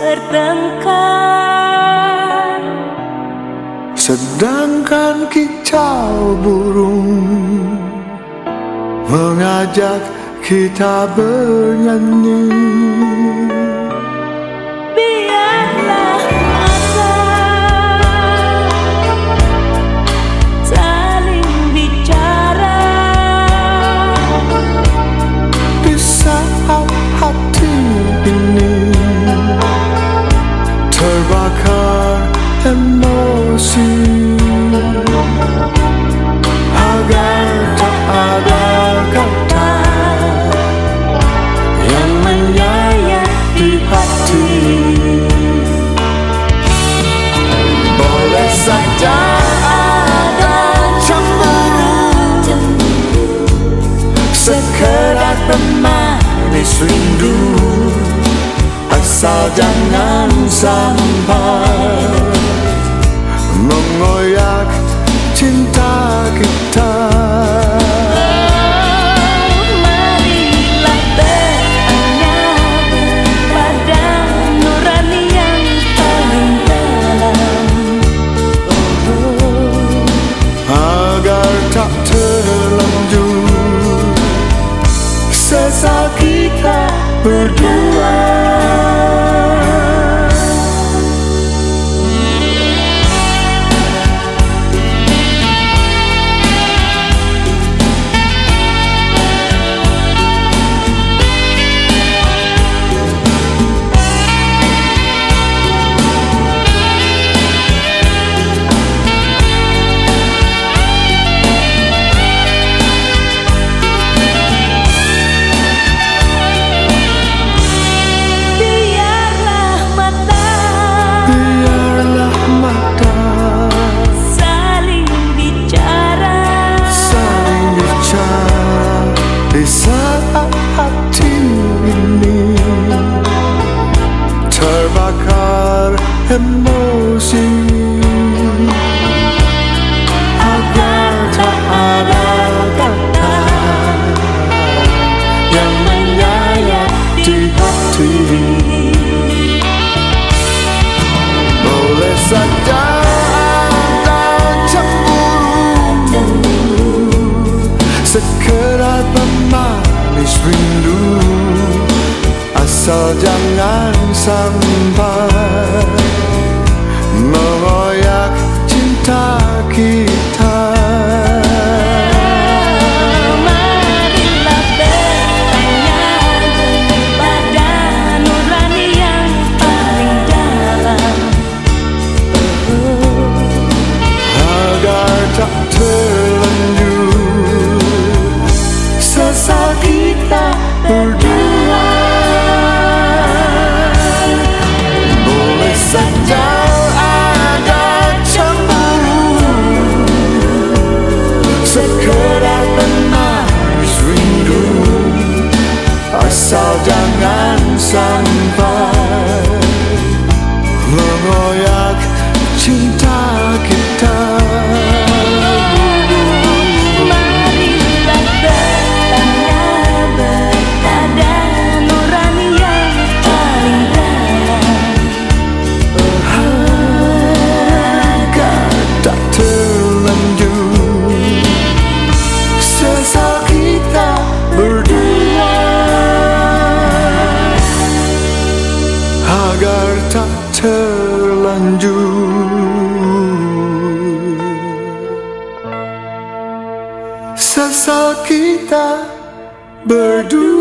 bertengkar. Sedangkan kicau burung Mengajak kita bernyanyi. Asal jangan sampai Mengoyak cinta kita. Sesal kita berdua emosi. Agar tak ada kata Yang menyayat di hati. Boleh saja Asal jangan sampai mengoyak cinta kita. Terlanjur. Sesal kita berdua jangan tak terlanjur Sesal kita berdua